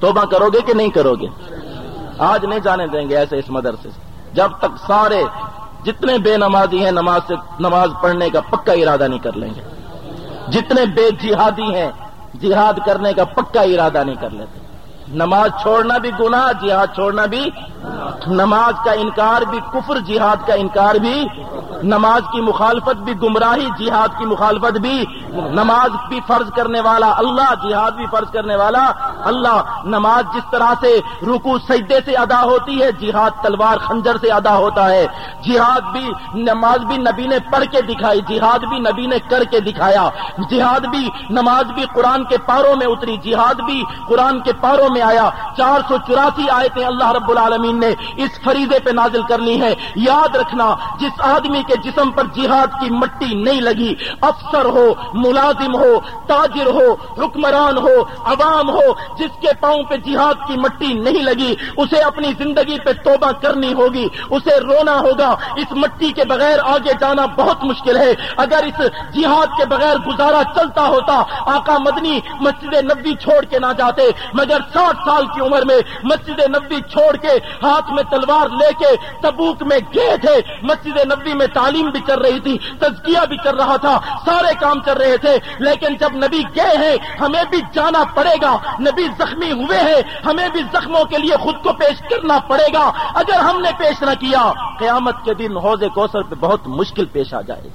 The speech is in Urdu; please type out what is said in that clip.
توبہ کرو گے کہ نہیں کرو گے؟ آج نہیں جانے دیں گے ایسے اس مدرسے سے۔ جب تک سارے جتنے بے نمازی ہیں، نماز سے نماز پڑھنے کا پکا ارادہ نہیں کر لیں گے۔ جتنے بے جہادی ہیں، جہاد کرنے کا پکا ارادہ نہیں کر لیتے۔ نماز چھوڑنا بھی گناہ، جہاد چھوڑنا بھی نماز کا انکار بھی، کفر، جہاد کا انکار بھی، نماز کی مخالفت بھی، گمراہی، جہاد کی مخالفت بھی، نماز بھی فرض کرنے والا، اللہ جہاد بھی فرض کرنے والا، اللہ نماز جس طرح سے رکو سجدے سے ادا ہوتی ہے، جہاد تلوار خنجر سے ادا ہوتا ہے، جہاد بھی نماز بھی نبی نے پڑھ کے دکھائی، جہاد بھی نبی نے کر کے دکھایا، جہاد بھی نماز بھی قرآن کے پاروں میں اتری، جہاد بھی قرآن کے پاروں میں آیا۔ چار سو چوراسی آیتیں اللہ رب العالمین نے اس فریضے پہ نازل کر لی ہے یاد رکھنا، جس آدمی کے جسم پر جہاد کی مٹی نہیں لگی، افسر ہو، ملازم ہو، تاجر ہو حکمران ہو، عوام ہو، جس کے پاؤں پہ جہاد کی مٹی نہیں لگی، اسے اپنی زندگی پہ توبہ کرنی ہوگی، اسے رونا ہوگا۔ اس مٹی کے بغیر آگے جانا بہت مشکل ہے۔ اگر اس جہاد کے بغیر گزارا چلتا ہوتا، آقا مدنی مسجد نبی چھوڑ کے نہ جاتے، مگر ساٹھ سال کی عمر میں مسجد نبی چھوڑ کے ہاتھ میں تلوار لے کے تبوک میں گئے تھے۔ مسجد نبی میں تعلیم بھی چل رہی تھی، تزکیہ بھی چل رہا تھا، سارے کام چل رہے تھے۔ لیکن جب نبی گئے ہیں، ہمیں بھی جانا پڑے گا۔ نبی زخمی ہوئے ہیں، ہمیں بھی زخموں کے لیے خود کو پیش کرنا پڑے گا۔ اگر ہم نے پیش نہ کیا، قیامت کے دن حوض کوثر پہ بہت مشکل پیش آ جائے